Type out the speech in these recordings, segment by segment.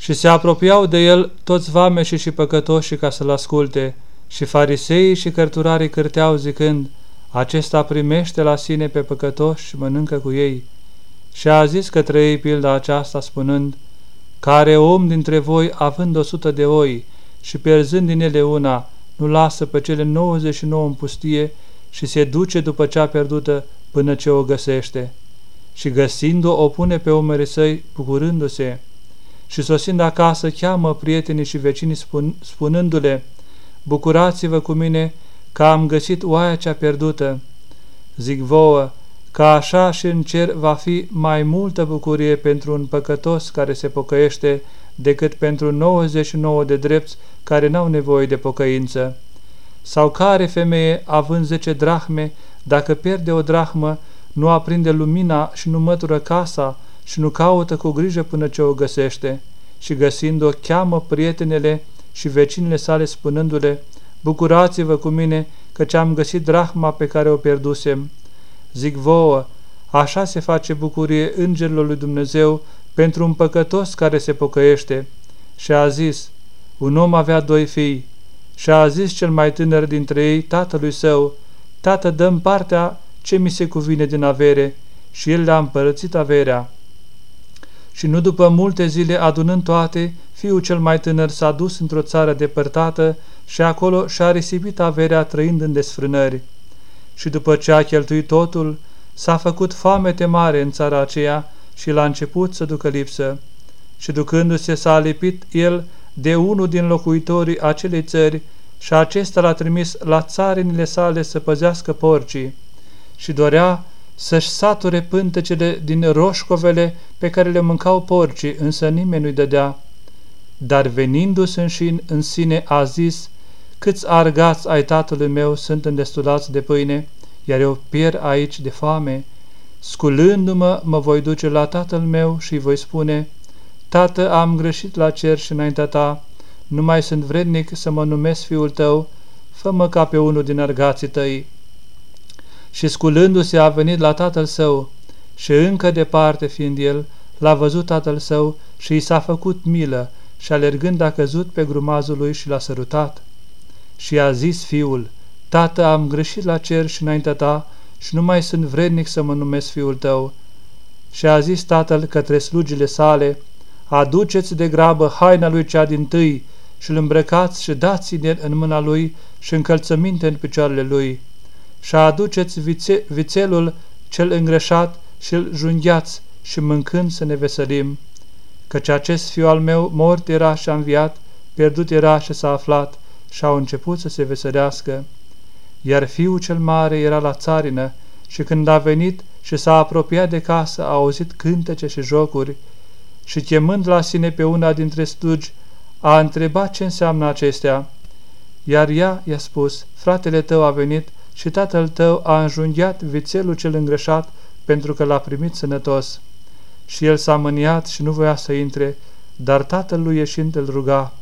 Și se apropiau de el toți vameșii și păcătoșii ca să-l asculte, și fariseii și cărturarii cârteau zicând, Acesta primește la sine pe păcătoși și mănâncă cu ei. Și a zis către ei pilda aceasta spunând, Care om dintre voi, având o sută de oi și pierzând din ele una, nu lasă pe cele 99 în pustie și se duce după cea pierdută până ce o găsește. Și găsind-o, o pune pe umerii săi, bucurându-se. Și sosind acasă, cheamă prietenii și vecinii spun, spunându-le, Bucurați-vă cu mine că am găsit oaia cea pierdută. Zic vouă, că așa și în cer va fi mai multă bucurie pentru un păcătos care se pocăiește decât pentru 99 de drepți care n-au nevoie de pocăință. Sau care femeie, având zece drahme, dacă pierde o drahmă, nu aprinde lumina și nu mătură casa și nu caută cu grijă până ce o găsește, și găsind-o cheamă prietenele și vecinile sale spunându-le, Bucurați-vă cu mine că ce-am găsit drahma pe care o pierdusem. Zic vouă, așa se face bucurie îngerilor lui Dumnezeu pentru un păcătos care se pocăiește. Și a zis, un om avea doi fii, și a zis cel mai tânăr dintre ei tatălui său, Tată, dăm partea ce mi se cuvine din avere, și el le-a împărățit averea. Și nu după multe zile adunând toate, fiul cel mai tânăr s-a dus într-o țară depărtată și acolo și-a risipit averea trăind în desfrânări. Și după ce a cheltuit totul, s-a făcut foamete mare în țara aceea și l-a început să ducă lipsă. Și ducându-se s-a lipit el de unul din locuitorii acelei țări și acesta l-a trimis la țarinile sale să păzească porcii și dorea să-și sature pântecele din roșcovele pe care le mâncau porcii, însă nimeni nu-i dădea. Dar venindu-se în, în sine a zis, câți argați ai tatălui meu sunt îndestulați de pâine, iar eu pierd aici de foame. Sculându-mă, mă voi duce la tatăl meu și voi spune, Tată, am greșit la cer și înaintea ta, nu mai sunt vrednic să mă numesc fiul tău, fă-mă ca pe unul din argații tăi. Și sculându-se a venit la tatăl său și încă departe fiind el, l-a văzut tatăl său și i s-a făcut milă și alergând a căzut pe grumazul lui și l-a sărutat. Și a zis fiul, Tată, am greșit la cer și înaintea ta și nu mai sunt vrednic să mă numesc fiul tău. Și a zis tatăl către slugile sale, Aduceți de grabă haina lui cea din tâi și îl îmbrăcați și dați-ne în mâna lui și încălțăminte în picioarele lui. Și aduceți vițe vițelul cel îngreșat și îl junghiați și mâncând să ne veselim. Căci acest fiu al meu mort era și a înviat, pierdut era și s-a aflat și au început să se veserească. Iar fiul cel mare era la țarină și când a venit și s-a apropiat de casă, a auzit cântece și jocuri și chemând la sine pe una dintre slugi, a întrebat ce înseamnă acestea. Iar ea i-a spus, fratele tău a venit și tatăl tău a înjunghiat vițelul cel îngreșat pentru că l-a primit sănătos. Și el s-a mâniat și nu voia să intre, dar tatăl lui ieșind îl ruga.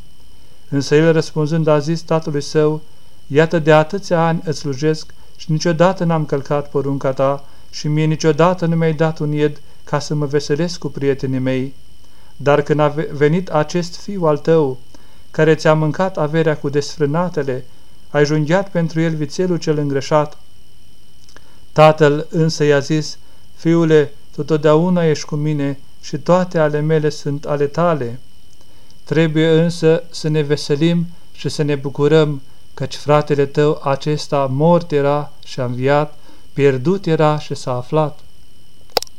Însă el răspunzând a zis tatălui său, Iată de atâția ani îți slujesc și niciodată n-am călcat porunca ta și mie niciodată nu mi-ai dat un ied ca să mă veselesc cu prietenii mei. Dar când a venit acest fiu al tău, care ți-a mâncat averea cu desfrânatele, ai junghiat pentru el vițelul cel îngreșat. Tatăl însă i-a zis, Fiule, tu totdeauna ești cu mine și toate ale mele sunt ale tale. Trebuie însă să ne veselim și să ne bucurăm, căci fratele tău acesta mort era și a înviat, pierdut era și s-a aflat.